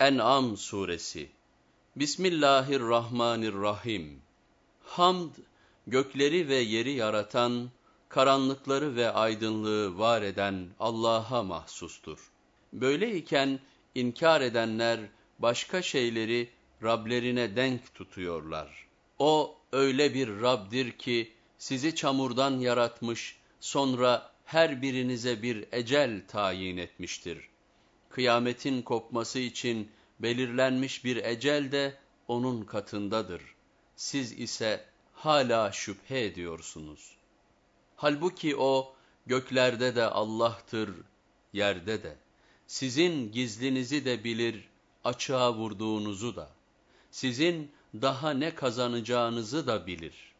En'am suresi Bismillahirrahmanirrahim Hamd, gökleri ve yeri yaratan, karanlıkları ve aydınlığı var eden Allah'a mahsustur. Böyleyken inkar edenler başka şeyleri Rablerine denk tutuyorlar. O öyle bir Rabdir ki sizi çamurdan yaratmış, sonra her birinize bir ecel tayin etmiştir. Kıyametin kopması için belirlenmiş bir ecel de onun katındadır. Siz ise hala şüphe ediyorsunuz. Halbuki o göklerde de Allah'tır, yerde de. Sizin gizlinizi de bilir, açığa vurduğunuzu da. Sizin daha ne kazanacağınızı da bilir.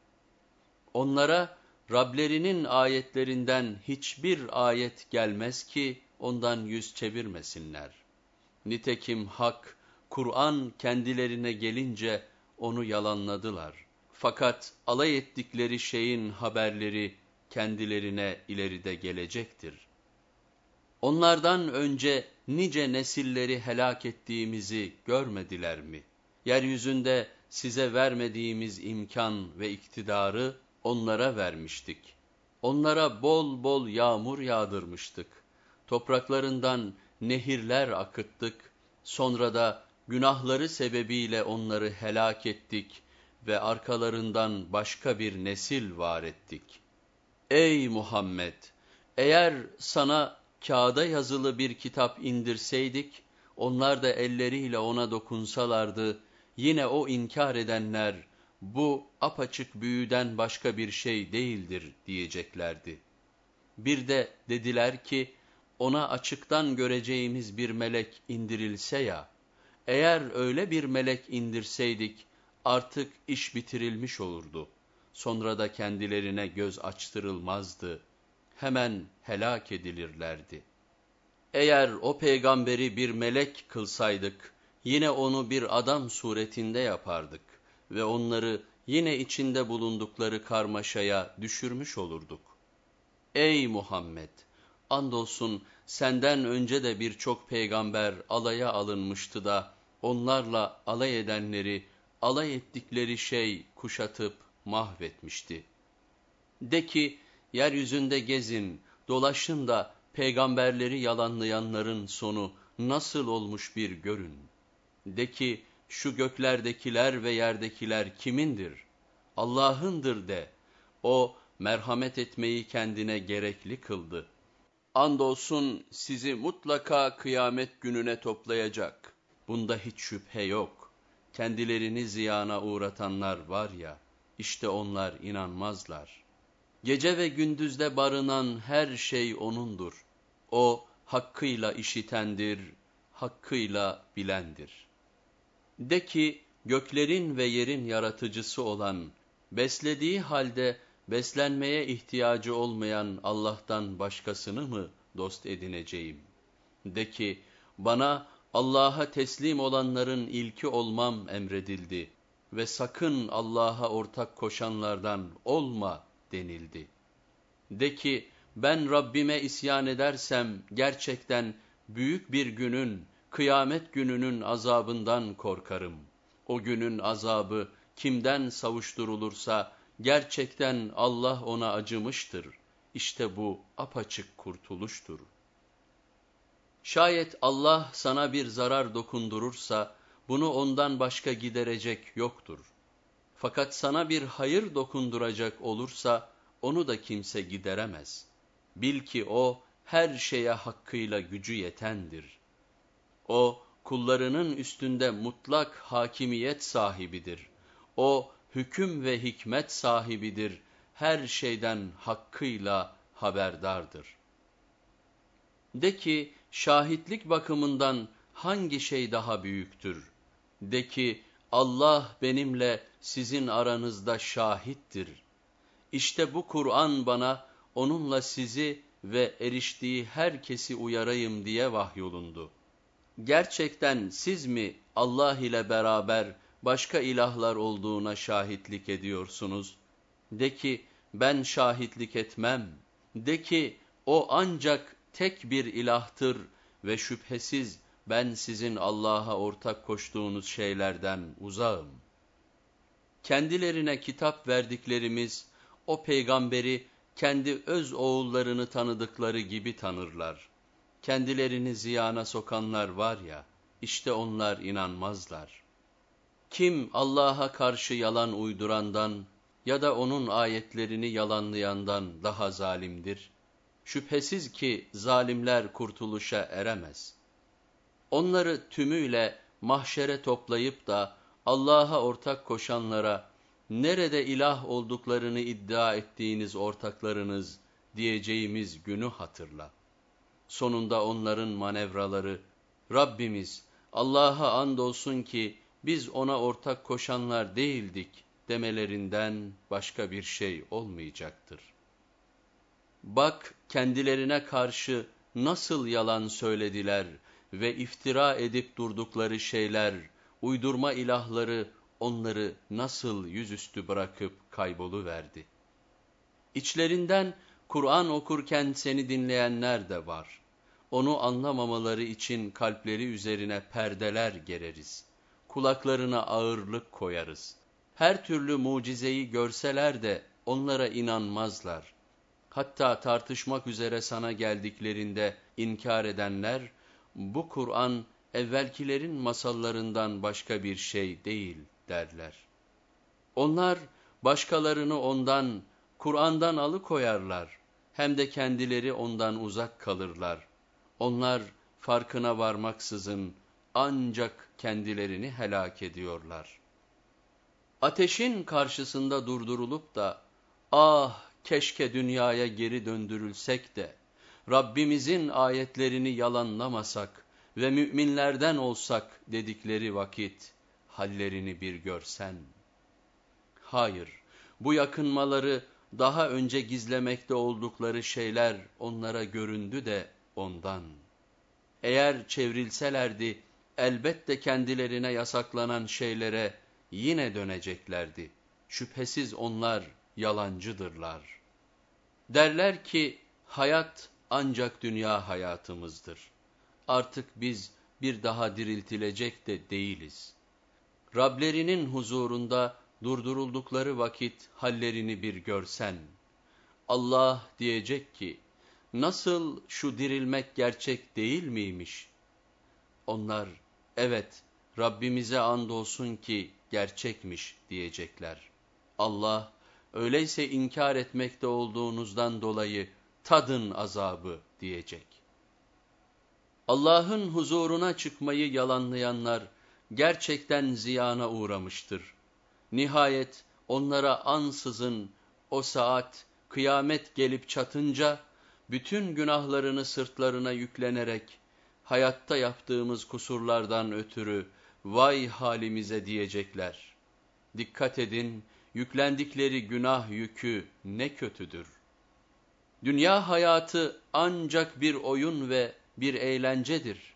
Onlara Rablerinin ayetlerinden hiçbir ayet gelmez ki ondan yüz çevirmesinler. Nitekim hak, Kur'an kendilerine gelince onu yalanladılar. Fakat alay ettikleri şeyin haberleri kendilerine ileride gelecektir. Onlardan önce nice nesilleri helak ettiğimizi görmediler mi? Yeryüzünde size vermediğimiz imkan ve iktidarı onlara vermiştik. Onlara bol bol yağmur yağdırmıştık. Topraklarından nehirler akıttık. Sonra da günahları sebebiyle onları helak ettik ve arkalarından başka bir nesil var ettik. Ey Muhammed! Eğer sana kağıda yazılı bir kitap indirseydik, onlar da elleriyle ona dokunsalardı, yine o inkar edenler, bu apaçık büyüden başka bir şey değildir diyeceklerdi. Bir de dediler ki, ona açıktan göreceğimiz bir melek indirilse ya, eğer öyle bir melek indirseydik, artık iş bitirilmiş olurdu. Sonra da kendilerine göz açtırılmazdı. Hemen helak edilirlerdi. Eğer o peygamberi bir melek kılsaydık, yine onu bir adam suretinde yapardık ve onları yine içinde bulundukları karmaşaya düşürmüş olurduk. Ey Muhammed! Andolsun senden önce de birçok peygamber alaya alınmıştı da, onlarla alay edenleri, alay ettikleri şey kuşatıp mahvetmişti. De ki, yeryüzünde gezin, dolaşın da peygamberleri yalanlayanların sonu nasıl olmuş bir görün. De ki, şu göklerdekiler ve yerdekiler kimindir? Allah'ındır de. O merhamet etmeyi kendine gerekli kıldı. Andolsun sizi mutlaka kıyamet gününe toplayacak. Bunda hiç şüphe yok. Kendilerini ziyana uğratanlar var ya, işte onlar inanmazlar. Gece ve gündüzde barınan her şey O'nundur. O hakkıyla işitendir, hakkıyla bilendir. De ki göklerin ve yerin yaratıcısı olan, beslediği halde beslenmeye ihtiyacı olmayan Allah'tan başkasını mı dost edineceğim? De ki bana Allah'a teslim olanların ilki olmam emredildi ve sakın Allah'a ortak koşanlardan olma denildi. De ki ben Rabbime isyan edersem gerçekten büyük bir günün, kıyamet gününün azabından korkarım. O günün azabı kimden savuşturulursa gerçekten Allah ona acımıştır. İşte bu apaçık kurtuluştur. Şayet Allah sana bir zarar dokundurursa, bunu ondan başka giderecek yoktur. Fakat sana bir hayır dokunduracak olursa, onu da kimse gideremez. Bil ki o, her şeye hakkıyla gücü yetendir. O, kullarının üstünde mutlak hakimiyet sahibidir. O, hüküm ve hikmet sahibidir. Her şeyden hakkıyla haberdardır. De ki, şahitlik bakımından hangi şey daha büyüktür? De ki, Allah benimle sizin aranızda şahittir. İşte bu Kur'an bana onunla sizi ve eriştiği herkesi uyarayım diye vahyolundu. Gerçekten siz mi Allah ile beraber başka ilahlar olduğuna şahitlik ediyorsunuz? De ki ben şahitlik etmem. De ki o ancak tek bir ilahtır ve şüphesiz ben sizin Allah'a ortak koştuğunuz şeylerden uzağım. Kendilerine kitap verdiklerimiz, o peygamberi kendi öz oğullarını tanıdıkları gibi tanırlar. Kendilerini ziyana sokanlar var ya, işte onlar inanmazlar. Kim Allah'a karşı yalan uydurandan ya da onun ayetlerini yalanlayandan daha zalimdir? Şüphesiz ki zalimler kurtuluşa eremez. Onları tümüyle mahşere toplayıp da Allah'a ortak koşanlara, nerede ilah olduklarını iddia ettiğiniz ortaklarınız diyeceğimiz günü hatırla. Sonunda onların manevraları, Rabbimiz Allah'a andolsun ki biz ona ortak koşanlar değildik demelerinden başka bir şey olmayacaktır. Bak kendilerine karşı nasıl yalan söylediler ve iftira edip durdukları şeyler, uydurma ilahları onları nasıl yüzüstü bırakıp kayboluverdi. İçlerinden Kur'an okurken seni dinleyenler de var. Onu anlamamaları için kalpleri üzerine perdeler gereriz. Kulaklarına ağırlık koyarız. Her türlü mucizeyi görseler de onlara inanmazlar. Hatta tartışmak üzere sana geldiklerinde inkar edenler, bu Kur'an evvelkilerin masallarından başka bir şey değil derler. Onlar başkalarını ondan, Kur'an'dan alıkoyarlar. Hem de kendileri ondan uzak kalırlar. Onlar farkına varmaksızın ancak kendilerini helak ediyorlar. Ateşin karşısında durdurulup da, ah keşke dünyaya geri döndürülsek de, Rabbimizin ayetlerini yalanlamasak ve müminlerden olsak dedikleri vakit, hallerini bir görsen. Hayır, bu yakınmaları daha önce gizlemekte oldukları şeyler onlara göründü de ondan. Eğer çevrilselerdi, elbette kendilerine yasaklanan şeylere yine döneceklerdi. Şüphesiz onlar yalancıdırlar. Derler ki, hayat ancak dünya hayatımızdır. Artık biz bir daha diriltilecek de değiliz. Rablerinin huzurunda durduruldukları vakit hallerini bir görsen. Allah diyecek ki, nasıl şu dirilmek gerçek değil miymiş? Onlar, evet Rabbimize andolsun ki gerçekmiş diyecekler. Allah, öyleyse inkar etmekte olduğunuzdan dolayı tadın azabı diyecek. Allah'ın huzuruna çıkmayı yalanlayanlar gerçekten ziyana uğramıştır. Nihayet onlara ansızın o saat kıyamet gelip çatınca bütün günahlarını sırtlarına yüklenerek hayatta yaptığımız kusurlardan ötürü vay halimize diyecekler. Dikkat edin yüklendikleri günah yükü ne kötüdür. Dünya hayatı ancak bir oyun ve bir eğlencedir.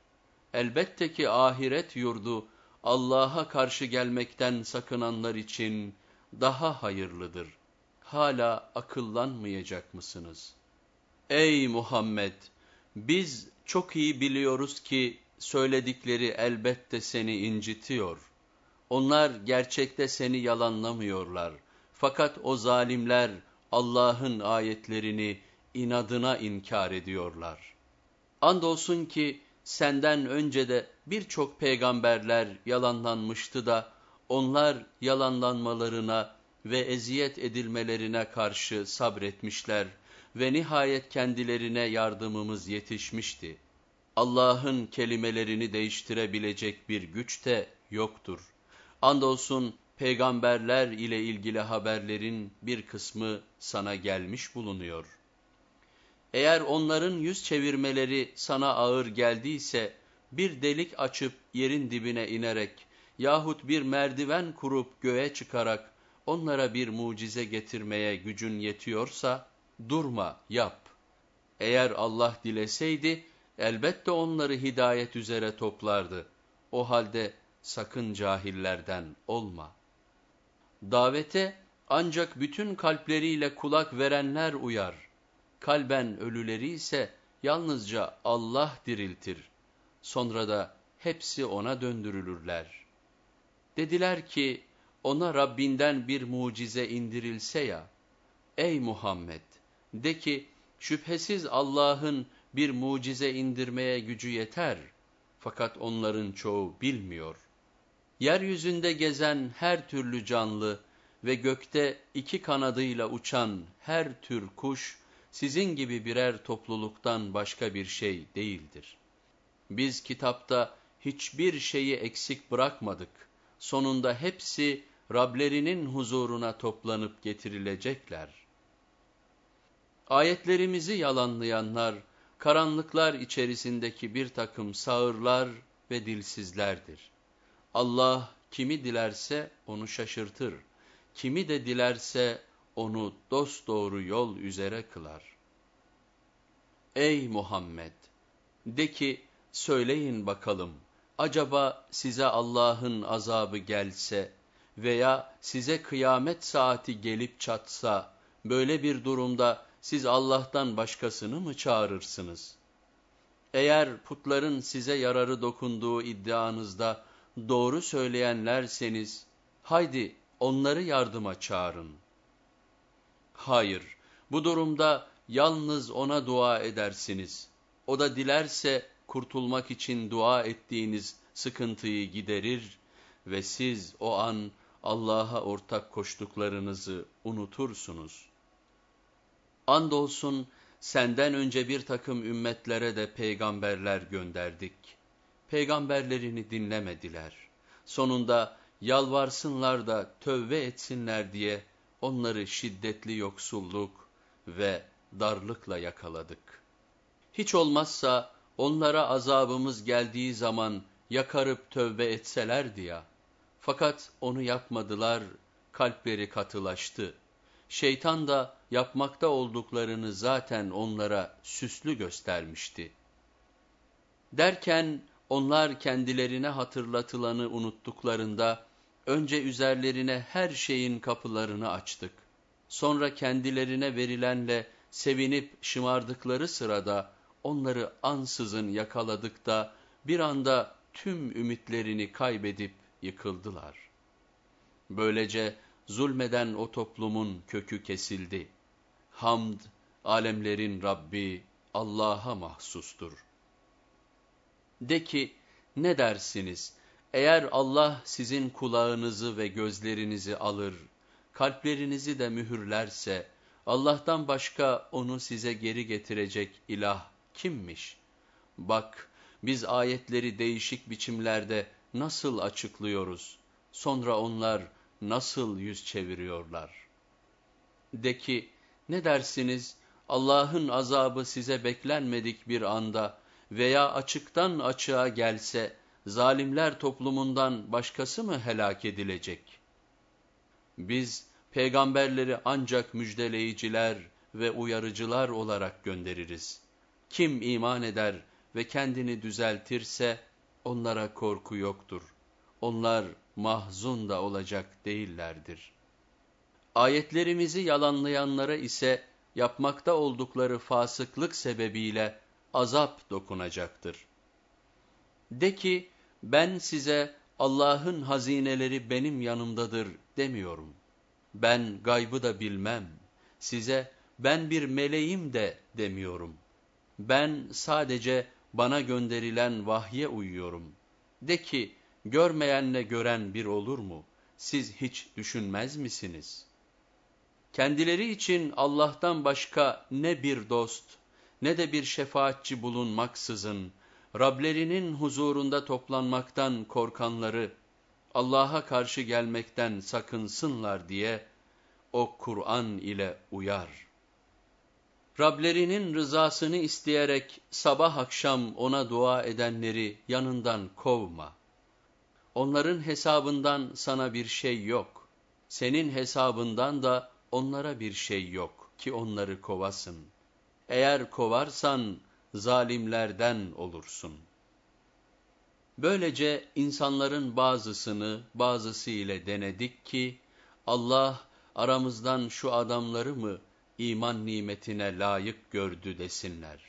Elbette ki ahiret yurdu Allah'a karşı gelmekten sakınanlar için daha hayırlıdır. Hala akıllanmayacak mısınız? Ey Muhammed! Biz çok iyi biliyoruz ki söyledikleri elbette seni incitiyor. Onlar gerçekte seni yalanlamıyorlar. Fakat o zalimler Allah'ın ayetlerini inadına inkar ediyorlar. Andolsun ki senden önce de birçok peygamberler yalanlanmıştı da onlar yalanlanmalarına ve eziyet edilmelerine karşı sabretmişler ve nihayet kendilerine yardımımız yetişmişti. Allah'ın kelimelerini değiştirebilecek bir güç de yoktur. Andolsun peygamberler ile ilgili haberlerin bir kısmı sana gelmiş bulunuyor. Eğer onların yüz çevirmeleri sana ağır geldiyse, bir delik açıp yerin dibine inerek yahut bir merdiven kurup göğe çıkarak onlara bir mucize getirmeye gücün yetiyorsa, durma, yap. Eğer Allah dileseydi, elbette onları hidayet üzere toplardı. O halde sakın cahillerden olma. Davete ancak bütün kalpleriyle kulak verenler uyar. Kalben ölüleri ise yalnızca Allah diriltir. Sonra da hepsi ona döndürülürler. Dediler ki, ona Rabbinden bir mucize indirilse ya, ey Muhammed, de ki, şüphesiz Allah'ın bir mucize indirmeye gücü yeter, fakat onların çoğu bilmiyor. Yeryüzünde gezen her türlü canlı ve gökte iki kanadıyla uçan her tür kuş, sizin gibi birer topluluktan başka bir şey değildir. Biz kitapta hiçbir şeyi eksik bırakmadık. Sonunda hepsi Rablerinin huzuruna toplanıp getirilecekler. Ayetlerimizi yalanlayanlar, karanlıklar içerisindeki bir takım sağırlar ve dilsizlerdir. Allah kimi dilerse onu şaşırtır, kimi de dilerse onu dosdoğru yol üzere kılar. Ey Muhammed! De ki, söyleyin bakalım, acaba size Allah'ın azabı gelse veya size kıyamet saati gelip çatsa, böyle bir durumda siz Allah'tan başkasını mı çağırırsınız? Eğer putların size yararı dokunduğu iddianızda doğru söyleyenlerseniz, haydi onları yardıma çağırın. Hayır, bu durumda yalnız ona dua edersiniz. O da dilerse kurtulmak için dua ettiğiniz sıkıntıyı giderir ve siz o an Allah'a ortak koştuklarınızı unutursunuz. Andolsun senden önce bir takım ümmetlere de peygamberler gönderdik. Peygamberlerini dinlemediler. Sonunda yalvarsınlar da tövbe etsinler diye onları şiddetli yoksulluk ve darlıkla yakaladık. Hiç olmazsa onlara azabımız geldiği zaman yakarıp tövbe etselerdi ya. Fakat onu yapmadılar, kalpleri katılaştı. Şeytan da yapmakta olduklarını zaten onlara süslü göstermişti. Derken onlar kendilerine hatırlatılanı unuttuklarında, önce üzerlerine her şeyin kapılarını açtık. Sonra kendilerine verilenle sevinip şımardıkları sırada onları ansızın yakaladık da bir anda tüm ümitlerini kaybedip yıkıldılar. Böylece zulmeden o toplumun kökü kesildi. Hamd, alemlerin Rabbi Allah'a mahsustur. De ki, ne dersiniz? Eğer Allah sizin kulağınızı ve gözlerinizi alır, kalplerinizi de mühürlerse, Allah'tan başka onu size geri getirecek ilah kimmiş? Bak, biz ayetleri değişik biçimlerde nasıl açıklıyoruz, sonra onlar nasıl yüz çeviriyorlar? De ki, ne dersiniz, Allah'ın azabı size beklenmedik bir anda veya açıktan açığa gelse, zalimler toplumundan başkası mı helak edilecek? Biz peygamberleri ancak müjdeleyiciler ve uyarıcılar olarak göndeririz. Kim iman eder ve kendini düzeltirse onlara korku yoktur. Onlar mahzun da olacak değillerdir. Ayetlerimizi yalanlayanlara ise yapmakta oldukları fasıklık sebebiyle azap dokunacaktır. De ki, ben size Allah'ın hazineleri benim yanımdadır demiyorum. Ben gaybı da bilmem. Size ben bir meleğim de demiyorum. Ben sadece bana gönderilen vahye uyuyorum. De ki, görmeyenle gören bir olur mu? Siz hiç düşünmez misiniz? Kendileri için Allah'tan başka ne bir dost, ne de bir şefaatçi bulunmaksızın, Rablerinin huzurunda toplanmaktan korkanları, Allah'a karşı gelmekten sakınsınlar diye, o Kur'an ile uyar. Rablerinin rızasını isteyerek sabah akşam ona dua edenleri yanından kovma. Onların hesabından sana bir şey yok. Senin hesabından da onlara bir şey yok ki onları kovasın. Eğer kovarsan zalimlerden olursun. Böylece insanların bazısını bazısı ile denedik ki Allah aramızdan şu adamları mı iman nimetine layık gördü desinler.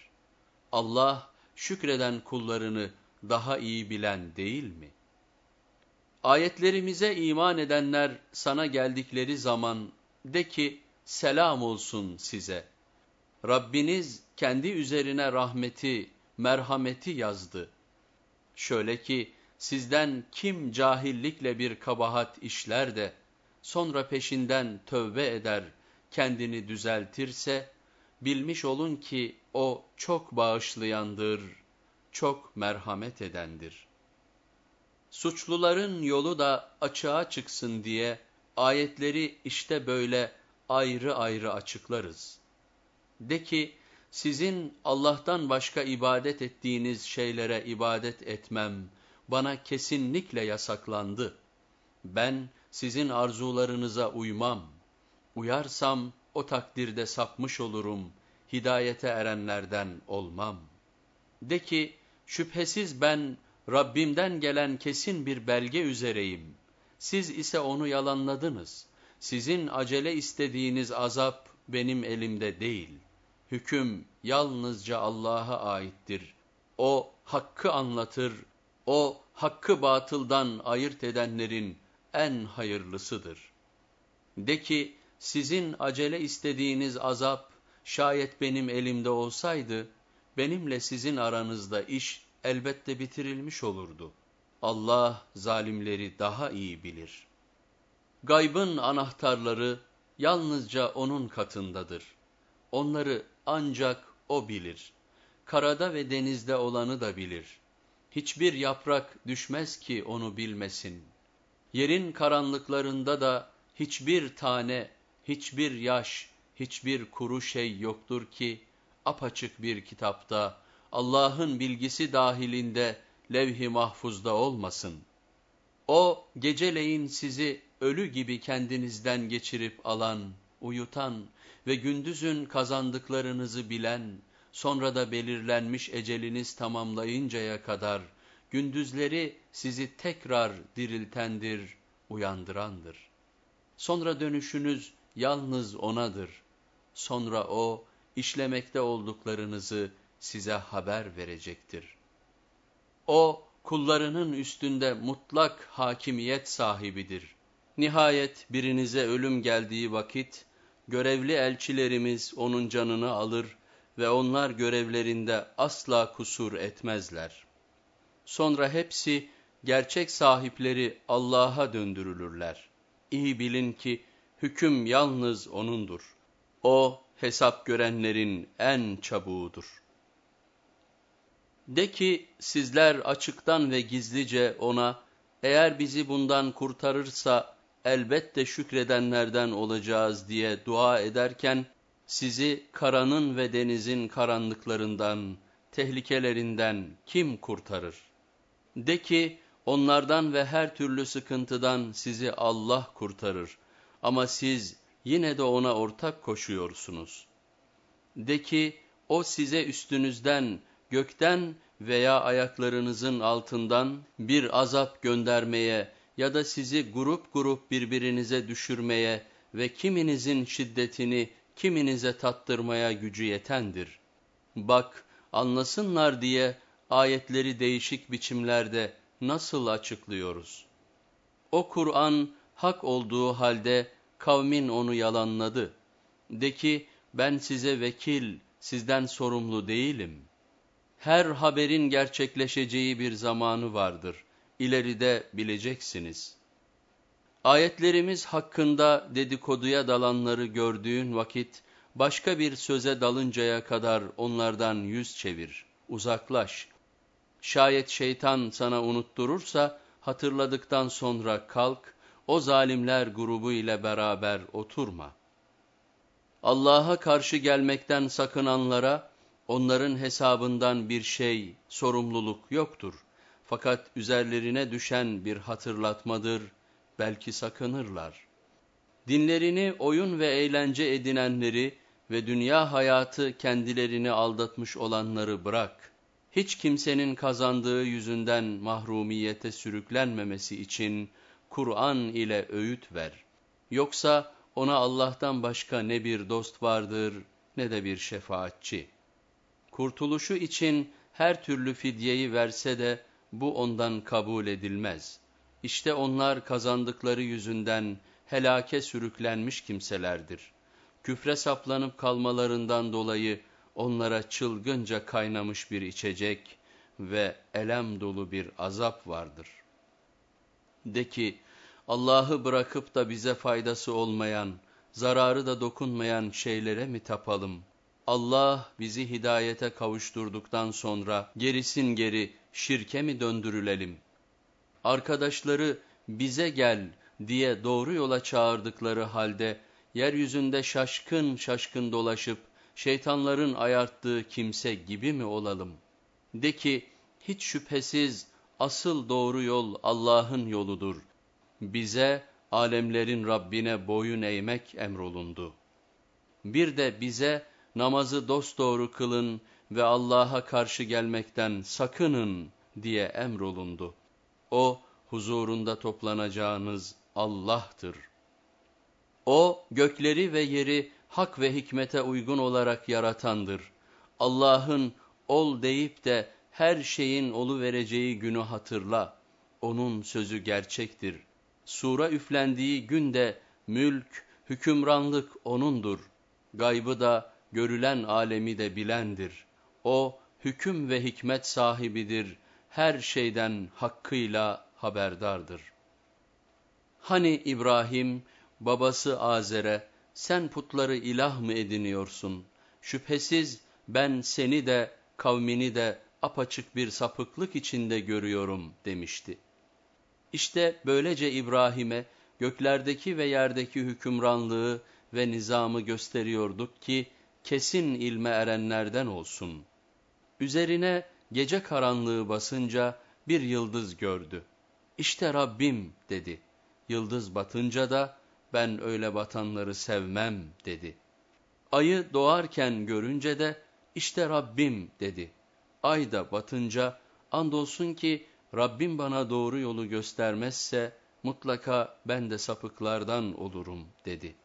Allah şükreden kullarını daha iyi bilen değil mi? Ayetlerimize iman edenler sana geldikleri zaman de ki selam olsun size. Rabbiniz kendi üzerine rahmeti, merhameti yazdı. Şöyle ki sizden kim cahillikle bir kabahat işler de sonra peşinden tövbe eder, kendini düzeltirse bilmiş olun ki o çok bağışlayandır, çok merhamet edendir. Suçluların yolu da açığa çıksın diye ayetleri işte böyle ayrı ayrı açıklarız. De ki, sizin Allah'tan başka ibadet ettiğiniz şeylere ibadet etmem, bana kesinlikle yasaklandı. Ben sizin arzularınıza uymam. Uyarsam o takdirde sapmış olurum, hidayete erenlerden olmam. De ki, şüphesiz ben Rabbimden gelen kesin bir belge üzereyim. Siz ise onu yalanladınız. Sizin acele istediğiniz azap benim elimde değil. Hüküm yalnızca Allah'a aittir. O hakkı anlatır, o hakkı batıldan ayırt edenlerin en hayırlısıdır. De ki, sizin acele istediğiniz azap, şayet benim elimde olsaydı, benimle sizin aranızda iş elbette bitirilmiş olurdu. Allah zalimleri daha iyi bilir. Gaybın anahtarları yalnızca O'nun katındadır. Onları ancak O bilir. Karada ve denizde olanı da bilir. Hiçbir yaprak düşmez ki onu bilmesin. Yerin karanlıklarında da hiçbir tane, hiçbir yaş, hiçbir kuru şey yoktur ki, apaçık bir kitapta, Allah'ın bilgisi dahilinde levh-i mahfuzda olmasın. O geceleyin sizi ölü gibi kendinizden geçirip alan, uyutan ve gündüzün kazandıklarınızı bilen, sonra da belirlenmiş eceliniz tamamlayıncaya kadar gündüzleri sizi tekrar diriltendir, uyandırandır. Sonra dönüşünüz yalnız O'nadır. Sonra O işlemekte olduklarınızı size haber verecektir. O kullarının üstünde mutlak hakimiyet sahibidir. Nihayet birinize ölüm geldiği vakit görevli elçilerimiz onun canını alır ve onlar görevlerinde asla kusur etmezler. Sonra hepsi gerçek sahipleri Allah'a döndürülürler. İyi bilin ki hüküm yalnız O'nundur. O hesap görenlerin en çabuğudur. De ki sizler açıktan ve gizlice ona eğer bizi bundan kurtarırsa elbette şükredenlerden olacağız diye dua ederken sizi karanın ve denizin karanlıklarından, tehlikelerinden kim kurtarır? De ki onlardan ve her türlü sıkıntıdan sizi Allah kurtarır ama siz yine de ona ortak koşuyorsunuz. De ki o size üstünüzden, gökten veya ayaklarınızın altından bir azap göndermeye ya da sizi grup grup birbirinize düşürmeye ve kiminizin şiddetini kiminize tattırmaya gücü yetendir. Bak anlasınlar diye ayetleri değişik biçimlerde nasıl açıklıyoruz? O Kur'an hak olduğu halde kavmin onu yalanladı. De ki ben size vekil, sizden sorumlu değilim.'' Her haberin gerçekleşeceği bir zamanı vardır. İleride bileceksiniz. Ayetlerimiz hakkında dedikoduya dalanları gördüğün vakit, başka bir söze dalıncaya kadar onlardan yüz çevir, uzaklaş. Şayet şeytan sana unutturursa, hatırladıktan sonra kalk, o zalimler grubu ile beraber oturma. Allah'a karşı gelmekten sakınanlara, Onların hesabından bir şey, sorumluluk yoktur. Fakat üzerlerine düşen bir hatırlatmadır, belki sakınırlar. Dinlerini oyun ve eğlence edinenleri ve dünya hayatı kendilerini aldatmış olanları bırak. Hiç kimsenin kazandığı yüzünden mahrumiyete sürüklenmemesi için Kur'an ile öğüt ver. Yoksa ona Allah'tan başka ne bir dost vardır ne de bir şefaatçi.'' Kurtuluşu için her türlü fidyeyi verse de bu ondan kabul edilmez. İşte onlar kazandıkları yüzünden helake sürüklenmiş kimselerdir. Küfre saplanıp kalmalarından dolayı onlara çılgınca kaynamış bir içecek ve elem dolu bir azap vardır. De ki, Allah'ı bırakıp da bize faydası olmayan, zararı da dokunmayan şeylere mi tapalım? Allah bizi hidayete kavuşturduktan sonra gerisin geri şirke mi döndürülelim? Arkadaşları bize gel diye doğru yola çağırdıkları halde yeryüzünde şaşkın şaşkın dolaşıp şeytanların ayarttığı kimse gibi mi olalım? De ki hiç şüphesiz asıl doğru yol Allah'ın yoludur. Bize alemlerin Rabbine boyun eğmek emrolundu. Bir de bize namazı dosdoğru kılın ve Allah'a karşı gelmekten sakının diye emrolundu. O huzurunda toplanacağınız Allah'tır. O gökleri ve yeri hak ve hikmete uygun olarak yaratandır. Allah'ın ol deyip de her şeyin olu vereceği günü hatırla. Onun sözü gerçektir. Sura üflendiği günde mülk, hükümranlık O'nundur. Gaybı da görülen alemi de bilendir. O hüküm ve hikmet sahibidir. Her şeyden hakkıyla haberdardır. Hani İbrahim babası Azer'e sen putları ilah mı ediniyorsun? Şüphesiz ben seni de kavmini de apaçık bir sapıklık içinde görüyorum demişti. İşte böylece İbrahim'e göklerdeki ve yerdeki hükümranlığı ve nizamı gösteriyorduk ki kesin ilme erenlerden olsun. Üzerine gece karanlığı basınca bir yıldız gördü. İşte Rabbim dedi. Yıldız batınca da ben öyle batanları sevmem dedi. Ayı doğarken görünce de işte Rabbim dedi. Ay da batınca andolsun ki Rabbim bana doğru yolu göstermezse mutlaka ben de sapıklardan olurum dedi.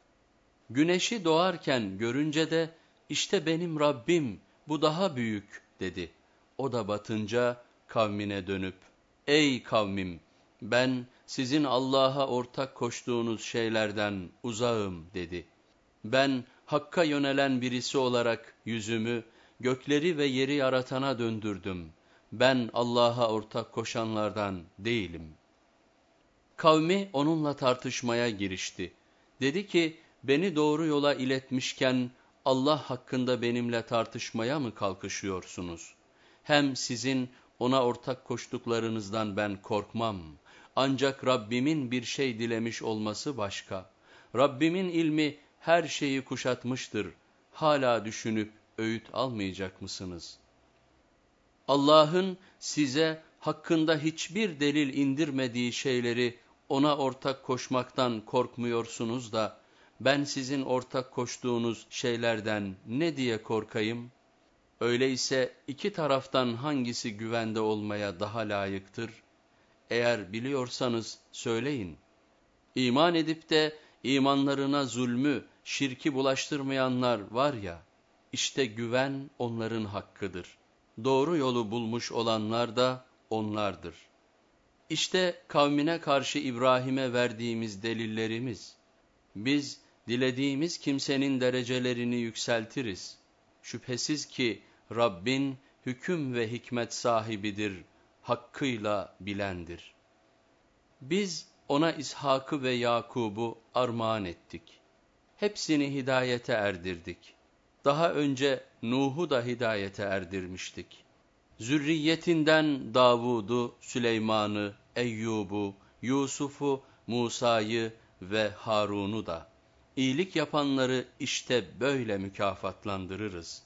Güneşi doğarken görünce de işte benim Rabbim bu daha büyük dedi. O da batınca kavmine dönüp ey kavmim ben sizin Allah'a ortak koştuğunuz şeylerden uzağım dedi. Ben Hakk'a yönelen birisi olarak yüzümü gökleri ve yeri yaratana döndürdüm. Ben Allah'a ortak koşanlardan değilim. Kavmi onunla tartışmaya girişti. Dedi ki beni doğru yola iletmişken Allah hakkında benimle tartışmaya mı kalkışıyorsunuz? Hem sizin ona ortak koştuklarınızdan ben korkmam. Ancak Rabbimin bir şey dilemiş olması başka. Rabbimin ilmi her şeyi kuşatmıştır. Hala düşünüp öğüt almayacak mısınız? Allah'ın size hakkında hiçbir delil indirmediği şeyleri ona ortak koşmaktan korkmuyorsunuz da, ben sizin ortak koştuğunuz şeylerden ne diye korkayım? Öyleyse iki taraftan hangisi güvende olmaya daha layıktır? Eğer biliyorsanız söyleyin. İman edip de imanlarına zulmü, şirki bulaştırmayanlar var ya, işte güven onların hakkıdır. Doğru yolu bulmuş olanlar da onlardır. İşte kavmine karşı İbrahim'e verdiğimiz delillerimiz. Biz dilediğimiz kimsenin derecelerini yükseltiriz. Şüphesiz ki Rabbin hüküm ve hikmet sahibidir, hakkıyla bilendir. Biz ona İshak'ı ve Yakub'u armağan ettik. Hepsini hidayete erdirdik. Daha önce Nuh'u da hidayete erdirmiştik. Zürriyetinden Davud'u, Süleyman'ı, Eyyub'u, Yusuf'u, Musa'yı ve Harun'u da. İyilik yapanları işte böyle mükafatlandırırız.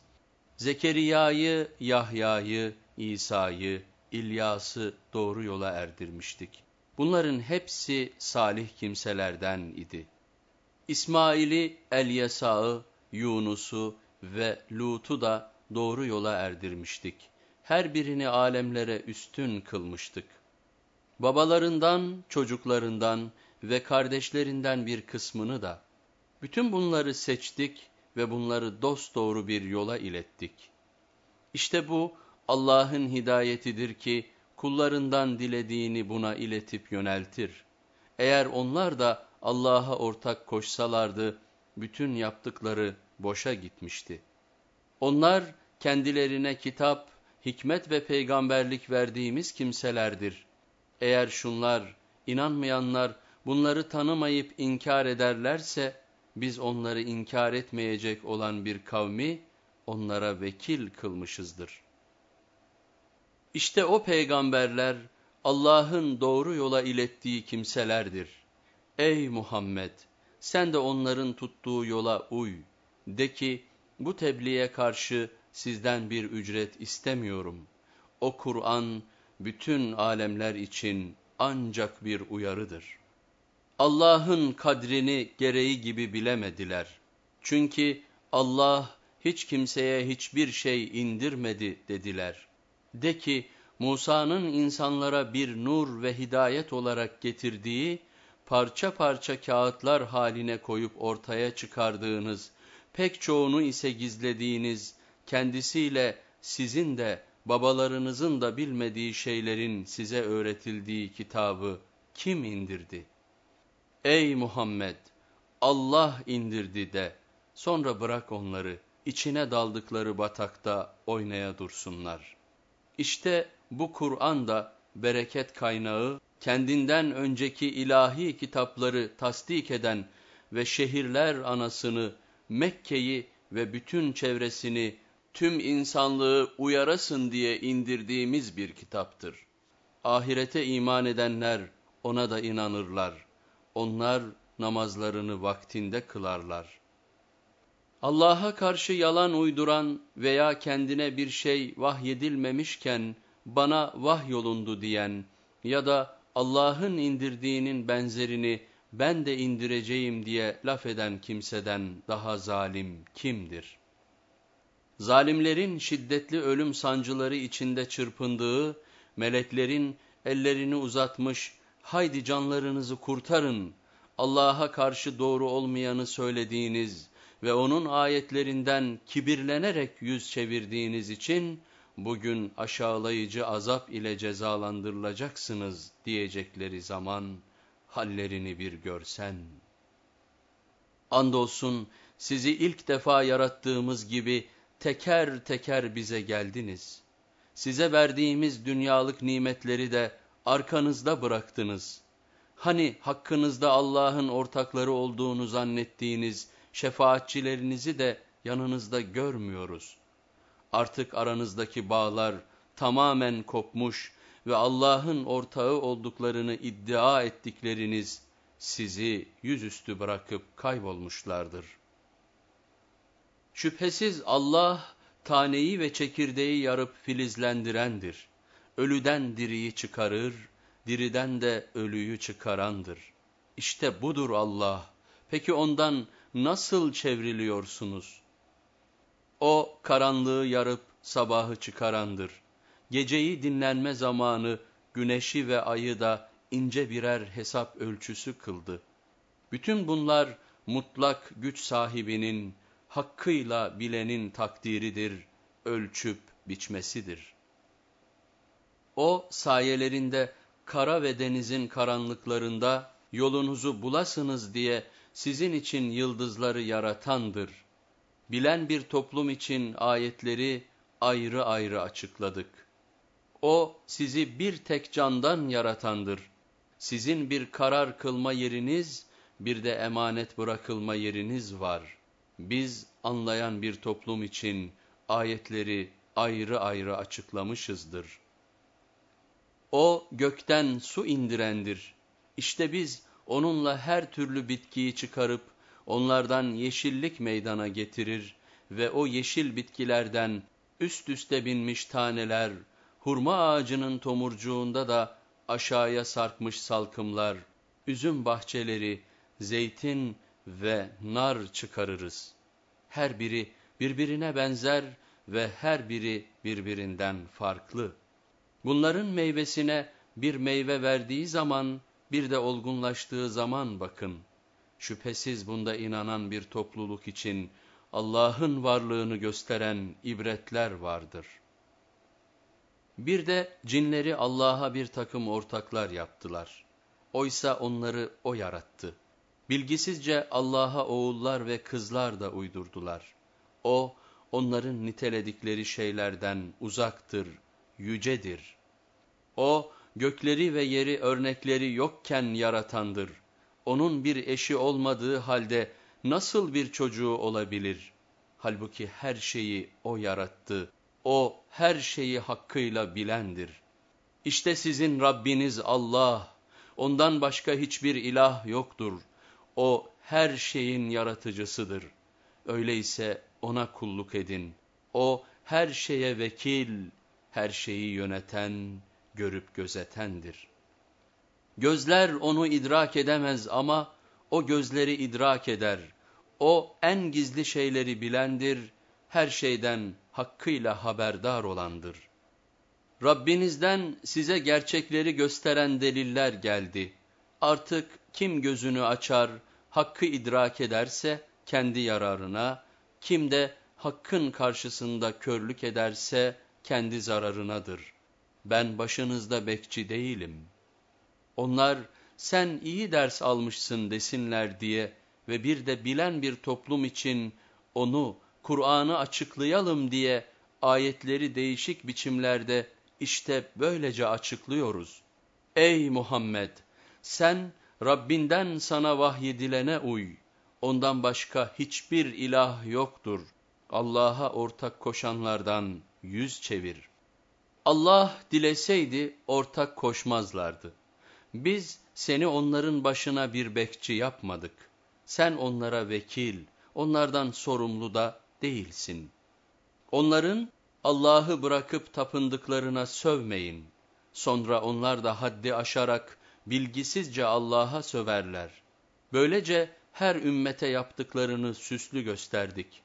Zekeriya'yı, Yahya'yı, İsa'yı, İlyas'ı doğru yola erdirmiştik. Bunların hepsi salih kimselerden idi. İsmail'i, Elyesa'ı, Yunus'u ve Lut'u da doğru yola erdirmiştik. Her birini alemlere üstün kılmıştık. Babalarından, çocuklarından ve kardeşlerinden bir kısmını da, bütün bunları seçtik ve bunları dosdoğru bir yola ilettik. İşte bu Allah'ın hidayetidir ki kullarından dilediğini buna iletip yöneltir. Eğer onlar da Allah'a ortak koşsalardı, bütün yaptıkları boşa gitmişti. Onlar kendilerine kitap, hikmet ve peygamberlik verdiğimiz kimselerdir. Eğer şunlar, inanmayanlar bunları tanımayıp inkar ederlerse, biz onları inkar etmeyecek olan bir kavmi onlara vekil kılmışızdır. İşte o peygamberler Allah'ın doğru yola ilettiği kimselerdir. Ey Muhammed! Sen de onların tuttuğu yola uy. De ki, bu tebliğe karşı sizden bir ücret istemiyorum. O Kur'an, bütün alemler için ancak bir uyarıdır. Allah'ın kadrini gereği gibi bilemediler. Çünkü Allah hiç kimseye hiçbir şey indirmedi dediler. De ki, Musa'nın insanlara bir nur ve hidayet olarak getirdiği, parça parça kağıtlar haline koyup ortaya çıkardığınız, pek çoğunu ise gizlediğiniz, kendisiyle sizin de babalarınızın da bilmediği şeylerin size öğretildiği kitabı kim indirdi? Ey Muhammed! Allah indirdi de, sonra bırak onları, içine daldıkları batakta oynaya dursunlar. İşte bu Kur'an da bereket kaynağı, kendinden önceki ilahi kitapları tasdik eden ve şehirler anasını, Mekke'yi ve bütün çevresini tüm insanlığı uyarasın diye indirdiğimiz bir kitaptır. Ahirete iman edenler ona da inanırlar. Onlar namazlarını vaktinde kılarlar. Allah'a karşı yalan uyduran veya kendine bir şey vahyedilmemişken bana vahyolundu diyen ya da Allah'ın indirdiğinin benzerini ben de indireceğim diye laf eden kimseden daha zalim kimdir? Zalimlerin şiddetli ölüm sancıları içinde çırpındığı, meleklerin ellerini uzatmış, haydi canlarınızı kurtarın, Allah'a karşı doğru olmayanı söylediğiniz ve onun ayetlerinden kibirlenerek yüz çevirdiğiniz için, bugün aşağılayıcı azap ile cezalandırılacaksınız diyecekleri zaman, hallerini bir görsen. Andolsun sizi ilk defa yarattığımız gibi teker teker bize geldiniz. Size verdiğimiz dünyalık nimetleri de arkanızda bıraktınız. Hani hakkınızda Allah'ın ortakları olduğunu zannettiğiniz şefaatçilerinizi de yanınızda görmüyoruz. Artık aranızdaki bağlar tamamen kopmuş ve Allah'ın ortağı olduklarını iddia ettikleriniz sizi yüzüstü bırakıp kaybolmuşlardır. Şüphesiz Allah taneyi ve çekirdeği yarıp filizlendirendir. Ölüden diriyi çıkarır, diriden de ölüyü çıkarandır. İşte budur Allah. Peki ondan nasıl çevriliyorsunuz? O karanlığı yarıp sabahı çıkarandır. Geceyi dinlenme zamanı güneşi ve ayı da ince birer hesap ölçüsü kıldı. Bütün bunlar mutlak güç sahibinin, hakkıyla bilenin takdiridir, ölçüp biçmesidir. O sayelerinde kara ve denizin karanlıklarında yolunuzu bulasınız diye sizin için yıldızları yaratandır. Bilen bir toplum için ayetleri ayrı ayrı açıkladık. O sizi bir tek candan yaratandır. Sizin bir karar kılma yeriniz, bir de emanet bırakılma yeriniz var. Biz anlayan bir toplum için ayetleri ayrı ayrı açıklamışızdır. O gökten su indirendir. İşte biz onunla her türlü bitkiyi çıkarıp onlardan yeşillik meydana getirir ve o yeşil bitkilerden üst üste binmiş taneler, hurma ağacının tomurcuğunda da aşağıya sarkmış salkımlar, üzüm bahçeleri, zeytin ve nar çıkarırız. Her biri birbirine benzer ve her biri birbirinden farklı. Bunların meyvesine bir meyve verdiği zaman bir de olgunlaştığı zaman bakın. Şüphesiz bunda inanan bir topluluk için Allah'ın varlığını gösteren ibretler vardır. Bir de cinleri Allah'a bir takım ortaklar yaptılar. Oysa onları O yarattı. Bilgisizce Allah'a oğullar ve kızlar da uydurdular. O, onların niteledikleri şeylerden uzaktır, yücedir. O, gökleri ve yeri örnekleri yokken yaratandır. Onun bir eşi olmadığı halde nasıl bir çocuğu olabilir? Halbuki her şeyi O yarattı. O her şeyi hakkıyla bilendir. İşte sizin Rabbiniz Allah. Ondan başka hiçbir ilah yoktur. O her şeyin yaratıcısıdır. Öyleyse ona kulluk edin. O her şeye vekil, her şeyi yöneten, görüp gözetendir. Gözler onu idrak edemez ama o gözleri idrak eder. O en gizli şeyleri bilendir, her şeyden hakkıyla haberdar olandır. Rabbinizden size gerçekleri gösteren deliller geldi. Artık kim gözünü açar, hakkı idrak ederse kendi yararına, kim de hakkın karşısında körlük ederse kendi zararınadır. Ben başınızda bekçi değilim. Onlar sen iyi ders almışsın desinler diye ve bir de bilen bir toplum için onu, Kur'an'ı açıklayalım diye ayetleri değişik biçimlerde işte böylece açıklıyoruz. Ey Muhammed! Sen Rabbinden sana vahyedilene uy. Ondan başka hiçbir ilah yoktur. Allah'a ortak koşanlardan yüz çevir. Allah dileseydi ortak koşmazlardı. Biz seni onların başına bir bekçi yapmadık. Sen onlara vekil, onlardan sorumlu da değilsin. Onların Allah'ı bırakıp tapındıklarına sövmeyin. Sonra onlar da haddi aşarak bilgisizce Allah'a söverler. Böylece her ümmete yaptıklarını süslü gösterdik.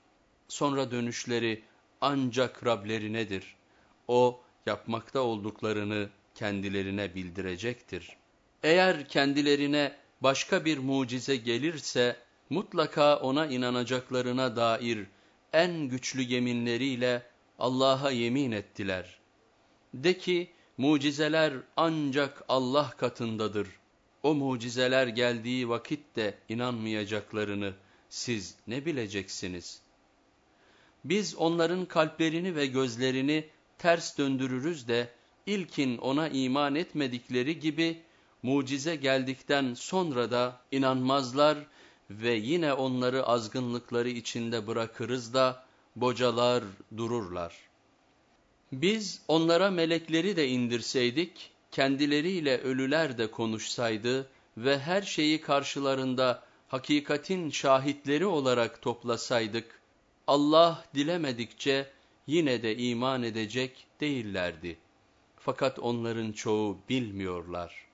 Sonra dönüşleri ancak Rablerinedir. O yapmakta olduklarını kendilerine bildirecektir. Eğer kendilerine başka bir mucize gelirse mutlaka ona inanacaklarına dair en güçlü yeminleriyle Allah'a yemin ettiler. De ki mucizeler ancak Allah katındadır. O mucizeler geldiği vakit de inanmayacaklarını siz ne bileceksiniz? Biz onların kalplerini ve gözlerini ters döndürürüz de ilkin ona iman etmedikleri gibi mucize geldikten sonra da inanmazlar ve yine onları azgınlıkları içinde bırakırız da bocalar dururlar. Biz onlara melekleri de indirseydik, kendileriyle ölüler de konuşsaydı ve her şeyi karşılarında hakikatin şahitleri olarak toplasaydık, Allah dilemedikçe yine de iman edecek değillerdi. Fakat onların çoğu bilmiyorlar.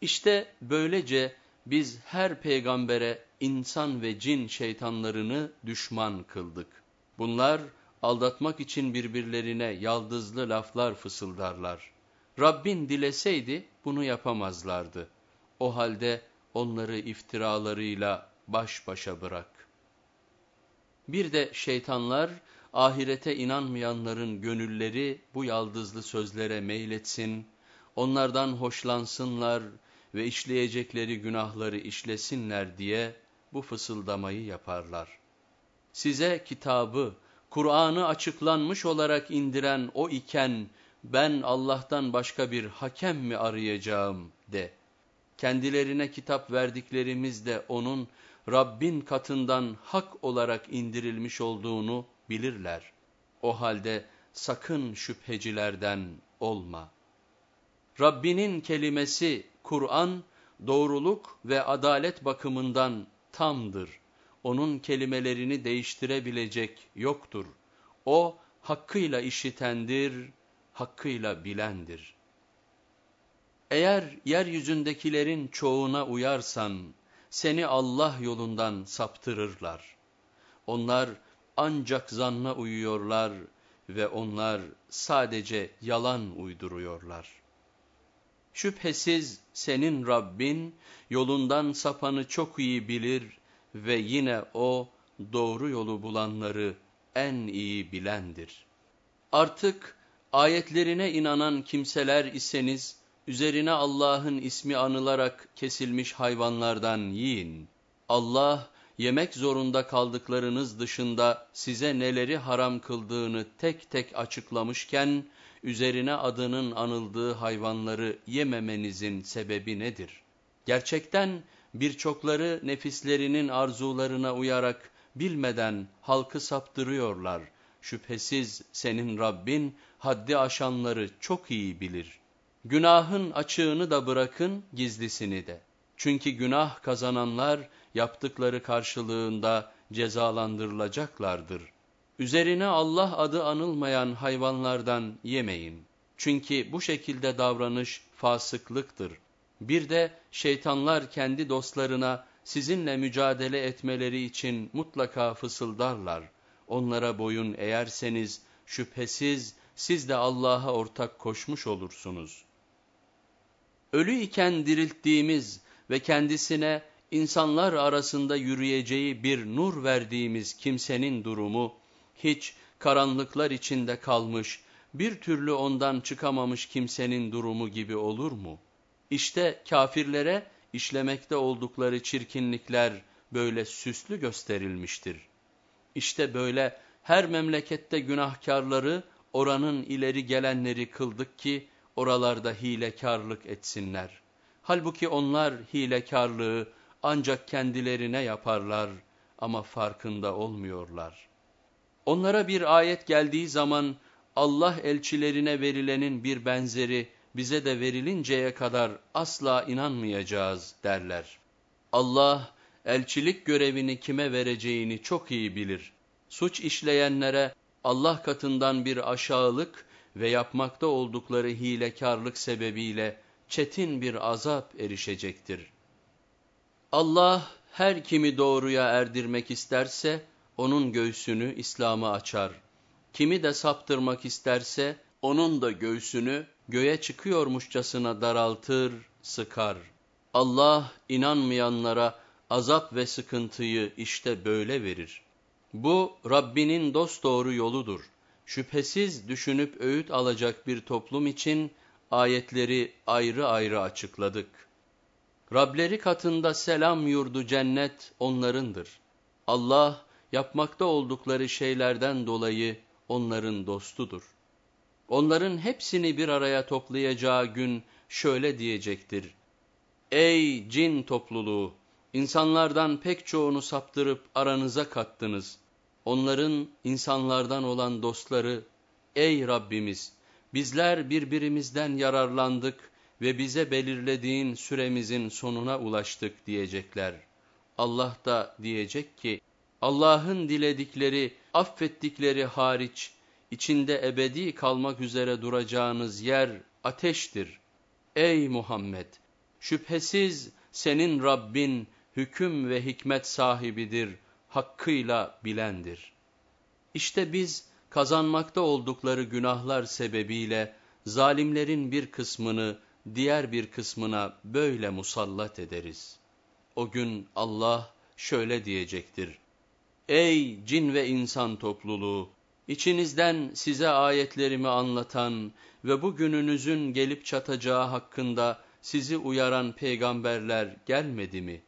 İşte böylece biz her peygambere insan ve cin şeytanlarını düşman kıldık. Bunlar aldatmak için birbirlerine yaldızlı laflar fısıldarlar. Rabbin dileseydi bunu yapamazlardı. O halde onları iftiralarıyla baş başa bırak. Bir de şeytanlar ahirete inanmayanların gönülleri bu yaldızlı sözlere meyletsin, onlardan hoşlansınlar ve işleyecekleri günahları işlesinler diye bu fısıldamayı yaparlar. Size kitabı, Kur'an'ı açıklanmış olarak indiren o iken ben Allah'tan başka bir hakem mi arayacağım de. Kendilerine kitap verdiklerimiz de onun Rabbin katından hak olarak indirilmiş olduğunu bilirler. O halde sakın şüphecilerden olma. Rabbinin kelimesi Kur'an doğruluk ve adalet bakımından tamdır. Onun kelimelerini değiştirebilecek yoktur. O hakkıyla işitendir, hakkıyla bilendir. Eğer yeryüzündekilerin çoğuna uyarsan, seni Allah yolundan saptırırlar. Onlar ancak zanna uyuyorlar ve onlar sadece yalan uyduruyorlar. Şüphesiz senin Rabbin yolundan sapanı çok iyi bilir ve yine O doğru yolu bulanları en iyi bilendir. Artık Ayetlerine inanan kimseler iseniz, üzerine Allah'ın ismi anılarak kesilmiş hayvanlardan yiyin. Allah, yemek zorunda kaldıklarınız dışında size neleri haram kıldığını tek tek açıklamışken, üzerine adının anıldığı hayvanları yememenizin sebebi nedir? Gerçekten birçokları nefislerinin arzularına uyarak bilmeden halkı saptırıyorlar. Şüphesiz senin Rabbin haddi aşanları çok iyi bilir. Günahın açığını da bırakın gizlisini de. Çünkü günah kazananlar yaptıkları karşılığında cezalandırılacaklardır. Üzerine Allah adı anılmayan hayvanlardan yemeyin. Çünkü bu şekilde davranış fasıklıktır. Bir de şeytanlar kendi dostlarına sizinle mücadele etmeleri için mutlaka fısıldarlar. Onlara boyun eğerseniz şüphesiz siz de Allah'a ortak koşmuş olursunuz. Ölü iken dirilttiğimiz ve kendisine insanlar arasında yürüyeceği bir nur verdiğimiz kimsenin durumu, hiç karanlıklar içinde kalmış, bir türlü ondan çıkamamış kimsenin durumu gibi olur mu? İşte kafirlere işlemekte oldukları çirkinlikler böyle süslü gösterilmiştir. İşte böyle her memlekette günahkarları oranın ileri gelenleri kıldık ki oralarda hilekarlık etsinler. Halbuki onlar hilekarlığı ancak kendilerine yaparlar ama farkında olmuyorlar. Onlara bir ayet geldiği zaman Allah elçilerine verilenin bir benzeri bize de verilinceye kadar asla inanmayacağız derler. Allah elçilik görevini kime vereceğini çok iyi bilir. Suç işleyenlere Allah katından bir aşağılık ve yapmakta oldukları hilekarlık sebebiyle çetin bir azap erişecektir. Allah her kimi doğruya erdirmek isterse onun göğsünü İslam'a açar. Kimi de saptırmak isterse onun da göğsünü göğe çıkıyormuşçasına daraltır, sıkar. Allah inanmayanlara azap ve sıkıntıyı işte böyle verir. Bu Rabbinin dosdoğru yoludur. Şüphesiz düşünüp öğüt alacak bir toplum için ayetleri ayrı ayrı açıkladık. Rableri katında selam yurdu cennet onlarındır. Allah yapmakta oldukları şeylerden dolayı onların dostudur. Onların hepsini bir araya toplayacağı gün şöyle diyecektir. Ey cin topluluğu! İnsanlardan pek çoğunu saptırıp aranıza kattınız. Onların insanlardan olan dostları, ey Rabbimiz! Bizler birbirimizden yararlandık ve bize belirlediğin süremizin sonuna ulaştık diyecekler. Allah da diyecek ki, Allah'ın diledikleri, affettikleri hariç, içinde ebedi kalmak üzere duracağınız yer ateştir. Ey Muhammed! Şüphesiz senin Rabbin hüküm ve hikmet sahibidir, hakkıyla bilendir. İşte biz kazanmakta oldukları günahlar sebebiyle zalimlerin bir kısmını diğer bir kısmına böyle musallat ederiz. O gün Allah şöyle diyecektir. Ey cin ve insan topluluğu! İçinizden size ayetlerimi anlatan ve bu gününüzün gelip çatacağı hakkında sizi uyaran peygamberler gelmedi mi?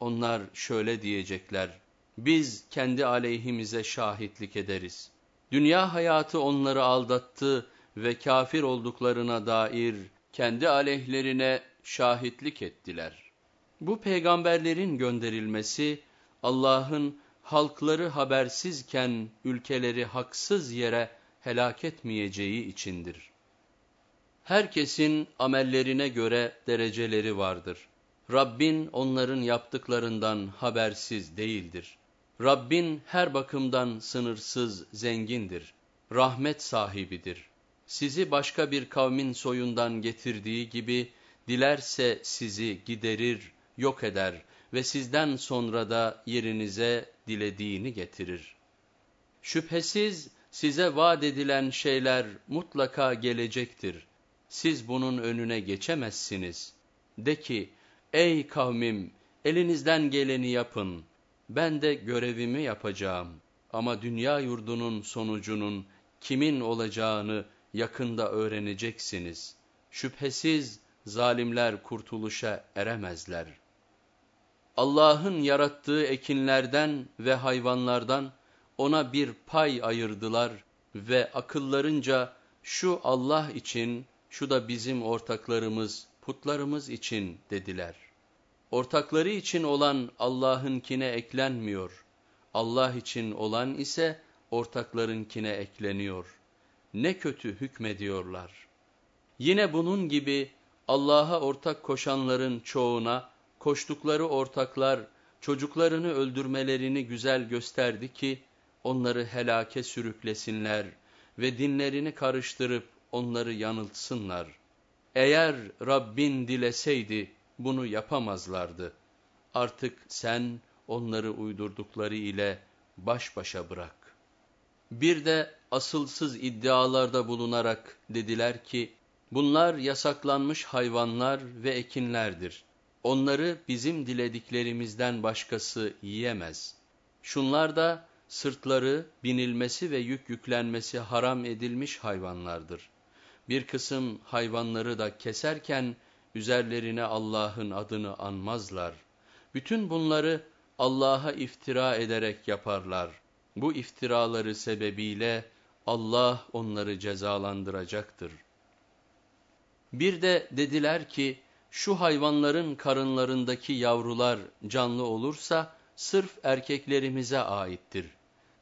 Onlar şöyle diyecekler, biz kendi aleyhimize şahitlik ederiz. Dünya hayatı onları aldattı ve kafir olduklarına dair kendi aleyhlerine şahitlik ettiler. Bu peygamberlerin gönderilmesi Allah'ın halkları habersizken ülkeleri haksız yere helak etmeyeceği içindir. Herkesin amellerine göre dereceleri vardır. Rabbin onların yaptıklarından habersiz değildir. Rabbin her bakımdan sınırsız zengindir. Rahmet sahibidir. Sizi başka bir kavmin soyundan getirdiği gibi dilerse sizi giderir, yok eder ve sizden sonra da yerinize dilediğini getirir. Şüphesiz size vaat edilen şeyler mutlaka gelecektir. Siz bunun önüne geçemezsiniz. De ki, ey kavmim elinizden geleni yapın. Ben de görevimi yapacağım. Ama dünya yurdunun sonucunun kimin olacağını yakında öğreneceksiniz. Şüphesiz zalimler kurtuluşa eremezler. Allah'ın yarattığı ekinlerden ve hayvanlardan ona bir pay ayırdılar ve akıllarınca şu Allah için, şu da bizim ortaklarımız, putlarımız için dediler. Ortakları için olan Allah'ınkine eklenmiyor. Allah için olan ise ortaklarınkine ekleniyor. Ne kötü hükmediyorlar. Yine bunun gibi Allah'a ortak koşanların çoğuna, koştukları ortaklar çocuklarını öldürmelerini güzel gösterdi ki, onları helake sürüklesinler ve dinlerini karıştırıp onları yanıltsınlar. Eğer Rabbin dileseydi bunu yapamazlardı. Artık sen onları uydurdukları ile baş başa bırak. Bir de asılsız iddialarda bulunarak dediler ki, bunlar yasaklanmış hayvanlar ve ekinlerdir. Onları bizim dilediklerimizden başkası yiyemez. Şunlar da sırtları, binilmesi ve yük yüklenmesi haram edilmiş hayvanlardır. Bir kısım hayvanları da keserken üzerlerine Allah'ın adını anmazlar. Bütün bunları Allah'a iftira ederek yaparlar. Bu iftiraları sebebiyle Allah onları cezalandıracaktır. Bir de dediler ki, şu hayvanların karınlarındaki yavrular canlı olursa sırf erkeklerimize aittir.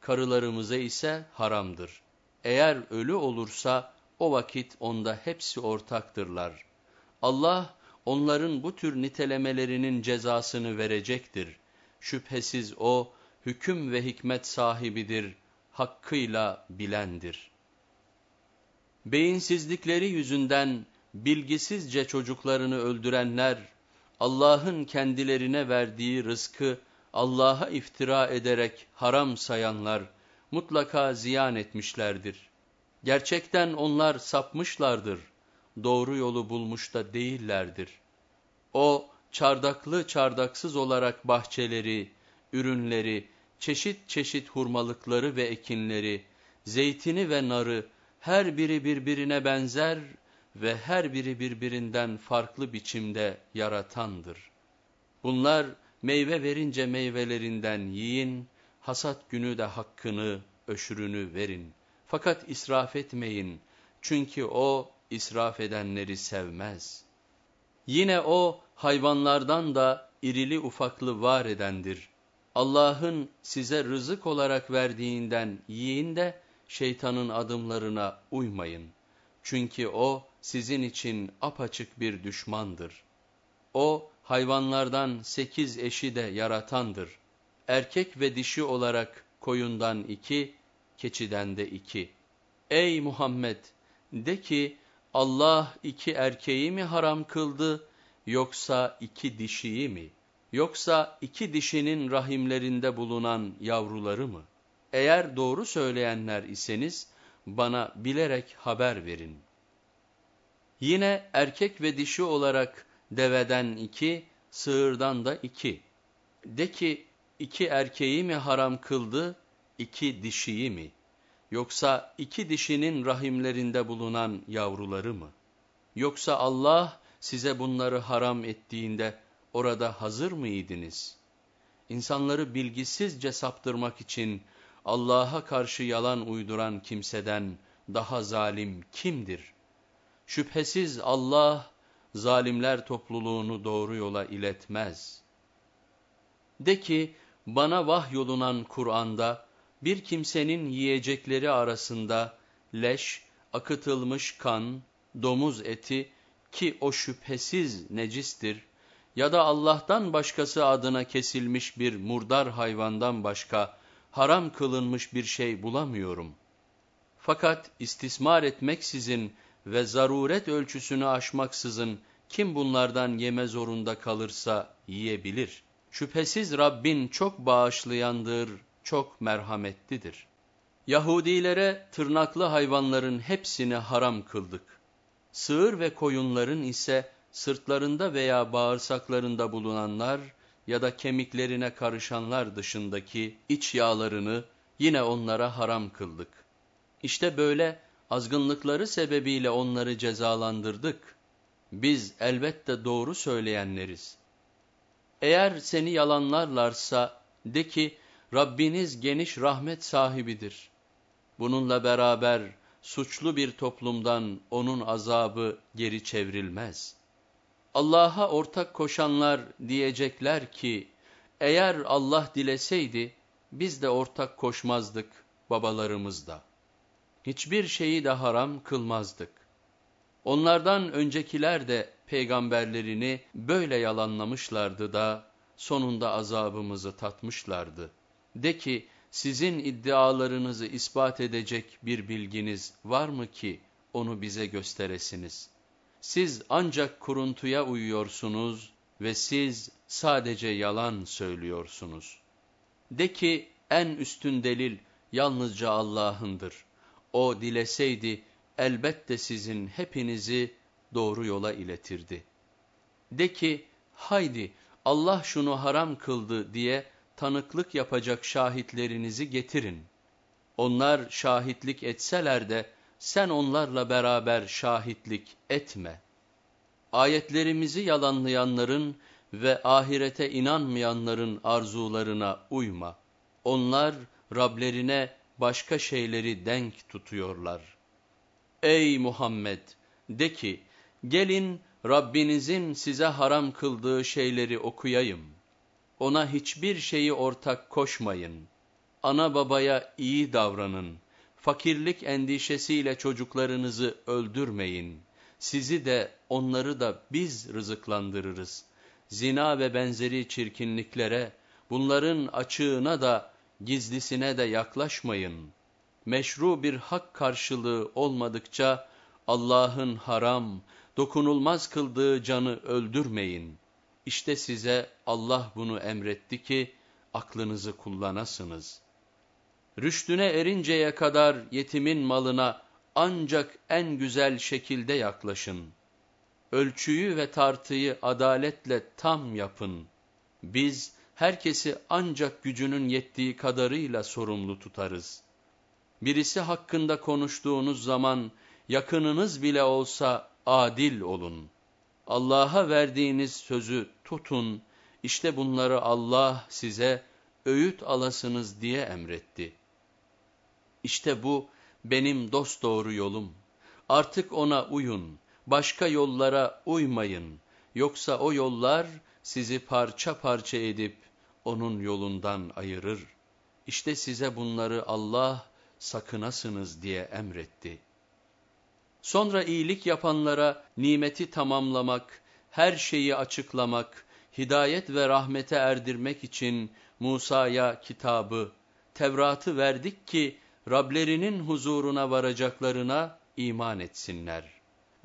Karılarımıza ise haramdır. Eğer ölü olursa o vakit onda hepsi ortaktırlar. Allah onların bu tür nitelemelerinin cezasını verecektir. Şüphesiz o hüküm ve hikmet sahibidir, hakkıyla bilendir. Beyinsizlikleri yüzünden bilgisizce çocuklarını öldürenler, Allah'ın kendilerine verdiği rızkı Allah'a iftira ederek haram sayanlar mutlaka ziyan etmişlerdir. Gerçekten onlar sapmışlardır, doğru yolu bulmuş da değillerdir. O çardaklı çardaksız olarak bahçeleri, ürünleri, çeşit çeşit hurmalıkları ve ekinleri, zeytini ve narı her biri birbirine benzer ve her biri birbirinden farklı biçimde yaratandır. Bunlar meyve verince meyvelerinden yiyin, hasat günü de hakkını, öşürünü verin. Fakat israf etmeyin, çünkü o israf edenleri sevmez. Yine o hayvanlardan da irili ufaklı var edendir. Allah'ın size rızık olarak verdiğinden yiyin de şeytanın adımlarına uymayın. Çünkü o sizin için apaçık bir düşmandır. O hayvanlardan sekiz eşi de yaratandır. Erkek ve dişi olarak koyundan iki, keçiden de iki. Ey Muhammed! De ki Allah iki erkeği mi haram kıldı yoksa iki dişiyi mi? Yoksa iki dişinin rahimlerinde bulunan yavruları mı? Eğer doğru söyleyenler iseniz bana bilerek haber verin. Yine erkek ve dişi olarak deveden iki, sığırdan da iki. De ki iki erkeği mi haram kıldı, iki dişiyi mi? Yoksa iki dişinin rahimlerinde bulunan yavruları mı? Yoksa Allah size bunları haram ettiğinde orada hazır mıydınız? İnsanları bilgisizce saptırmak için Allah'a karşı yalan uyduran kimseden daha zalim kimdir? Şüphesiz Allah zalimler topluluğunu doğru yola iletmez. De ki bana vahyolunan Kur'an'da bir kimsenin yiyecekleri arasında leş, akıtılmış kan, domuz eti ki o şüphesiz necistir ya da Allah'tan başkası adına kesilmiş bir murdar hayvandan başka haram kılınmış bir şey bulamıyorum. Fakat istismar etmeksizin ve zaruret ölçüsünü aşmaksızın kim bunlardan yeme zorunda kalırsa yiyebilir. Şüphesiz Rabbin çok bağışlayandır, çok merhametlidir. Yahudilere tırnaklı hayvanların hepsini haram kıldık. Sığır ve koyunların ise sırtlarında veya bağırsaklarında bulunanlar ya da kemiklerine karışanlar dışındaki iç yağlarını yine onlara haram kıldık. İşte böyle azgınlıkları sebebiyle onları cezalandırdık. Biz elbette doğru söyleyenleriz. Eğer seni yalanlarlarsa de ki Rabbiniz geniş rahmet sahibidir. Bununla beraber suçlu bir toplumdan onun azabı geri çevrilmez. Allah'a ortak koşanlar diyecekler ki, eğer Allah dileseydi, biz de ortak koşmazdık babalarımız da. Hiçbir şeyi de haram kılmazdık. Onlardan öncekiler de peygamberlerini böyle yalanlamışlardı da, sonunda azabımızı tatmışlardı. De ki, sizin iddialarınızı ispat edecek bir bilginiz var mı ki onu bize gösteresiniz? Siz ancak kuruntuya uyuyorsunuz ve siz sadece yalan söylüyorsunuz. De ki en üstün delil yalnızca Allah'ındır. O dileseydi elbette sizin hepinizi doğru yola iletirdi. De ki haydi Allah şunu haram kıldı diye tanıklık yapacak şahitlerinizi getirin. Onlar şahitlik etseler de sen onlarla beraber şahitlik etme. Ayetlerimizi yalanlayanların ve ahirete inanmayanların arzularına uyma. Onlar Rablerine başka şeyleri denk tutuyorlar. Ey Muhammed! De ki, gelin Rabbinizin size haram kıldığı şeyleri okuyayım. Ona hiçbir şeyi ortak koşmayın. Ana babaya iyi davranın. Fakirlik endişesiyle çocuklarınızı öldürmeyin. Sizi de onları da biz rızıklandırırız. Zina ve benzeri çirkinliklere, bunların açığına da gizlisine de yaklaşmayın. Meşru bir hak karşılığı olmadıkça Allah'ın haram, dokunulmaz kıldığı canı öldürmeyin.'' İşte size Allah bunu emretti ki aklınızı kullanasınız. Rüştüne erinceye kadar yetimin malına ancak en güzel şekilde yaklaşın. Ölçüyü ve tartıyı adaletle tam yapın. Biz herkesi ancak gücünün yettiği kadarıyla sorumlu tutarız. Birisi hakkında konuştuğunuz zaman yakınınız bile olsa adil olun.'' Allah'a verdiğiniz sözü tutun, işte bunları Allah size öğüt alasınız diye emretti. İşte bu benim dosdoğru yolum. Artık ona uyun, başka yollara uymayın. Yoksa o yollar sizi parça parça edip onun yolundan ayırır. İşte size bunları Allah sakınasınız diye emretti.'' Sonra iyilik yapanlara nimeti tamamlamak, her şeyi açıklamak, hidayet ve rahmete erdirmek için Musa'ya kitabı, Tevrat'ı verdik ki Rablerinin huzuruna varacaklarına iman etsinler.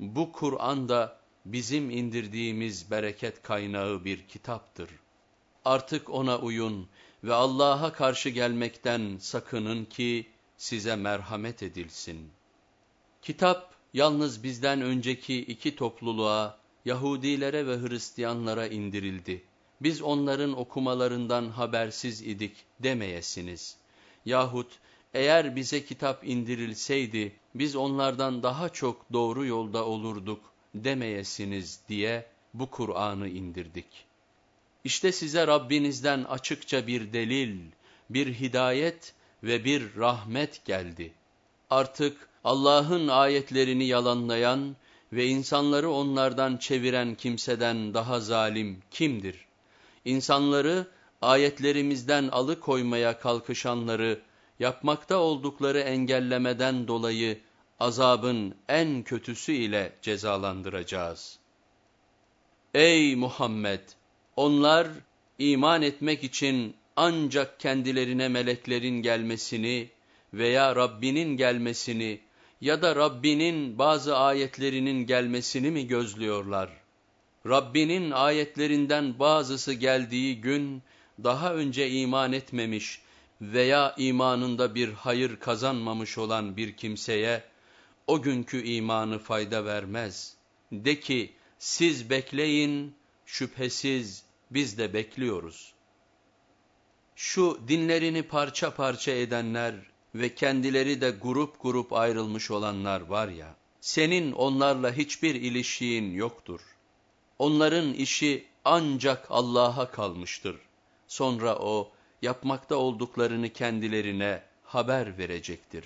Bu Kur'an da bizim indirdiğimiz bereket kaynağı bir kitaptır. Artık ona uyun ve Allah'a karşı gelmekten sakının ki size merhamet edilsin. Kitap yalnız bizden önceki iki topluluğa, Yahudilere ve Hristiyanlara indirildi. Biz onların okumalarından habersiz idik demeyesiniz. Yahut eğer bize kitap indirilseydi biz onlardan daha çok doğru yolda olurduk demeyesiniz diye bu Kur'an'ı indirdik. İşte size Rabbinizden açıkça bir delil, bir hidayet ve bir rahmet geldi. Artık Allah'ın ayetlerini yalanlayan ve insanları onlardan çeviren kimseden daha zalim kimdir? İnsanları ayetlerimizden alıkoymaya kalkışanları yapmakta oldukları engellemeden dolayı azabın en kötüsü ile cezalandıracağız. Ey Muhammed! Onlar iman etmek için ancak kendilerine meleklerin gelmesini veya Rabbinin gelmesini ya da Rabbinin bazı ayetlerinin gelmesini mi gözlüyorlar? Rabbinin ayetlerinden bazısı geldiği gün daha önce iman etmemiş veya imanında bir hayır kazanmamış olan bir kimseye o günkü imanı fayda vermez. De ki siz bekleyin şüphesiz biz de bekliyoruz. Şu dinlerini parça parça edenler ve kendileri de grup grup ayrılmış olanlar var ya, senin onlarla hiçbir ilişiğin yoktur. Onların işi ancak Allah'a kalmıştır. Sonra O, yapmakta olduklarını kendilerine haber verecektir.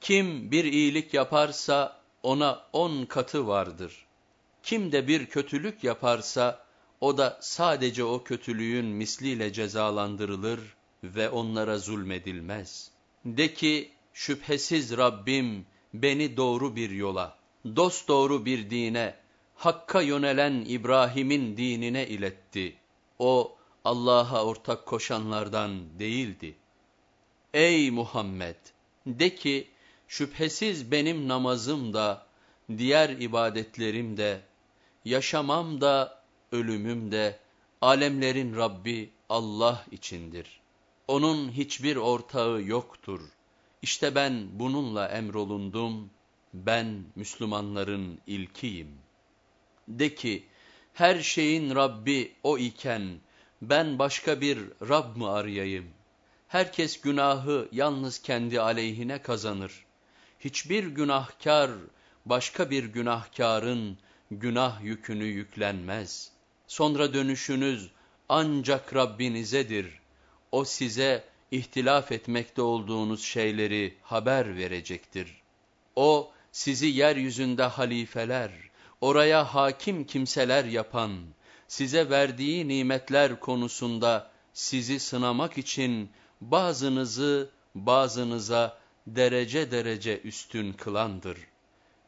Kim bir iyilik yaparsa ona on katı vardır. Kim de bir kötülük yaparsa o da sadece o kötülüğün misliyle cezalandırılır ve onlara zulmedilmez. De ki şüphesiz Rabbim beni doğru bir yola, dost doğru bir dine, Hakk'a yönelen İbrahim'in dinine iletti. O Allah'a ortak koşanlardan değildi. Ey Muhammed! De ki, şüphesiz benim namazım da, diğer ibadetlerim de, yaşamam da, ölümüm de, alemlerin Rabbi Allah içindir. Onun hiçbir ortağı yoktur. İşte ben bununla emrolundum, ben Müslümanların ilkiyim. De ki, her şeyin Rabbi O iken, ben başka bir Rab mı arayayım? Herkes günahı yalnız kendi aleyhine kazanır. Hiçbir günahkar başka bir günahkarın günah yükünü yüklenmez. Sonra dönüşünüz ancak Rabbinizedir. O size ihtilaf etmekte olduğunuz şeyleri haber verecektir. O sizi yeryüzünde halifeler, oraya hakim kimseler yapan, size verdiği nimetler konusunda sizi sınamak için bazınızı bazınıza derece derece üstün kılandır.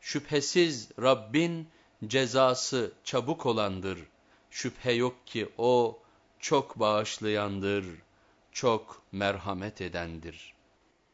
Şüphesiz Rabbin cezası çabuk olandır. Şüphe yok ki O çok bağışlayandır, çok merhamet edendir.''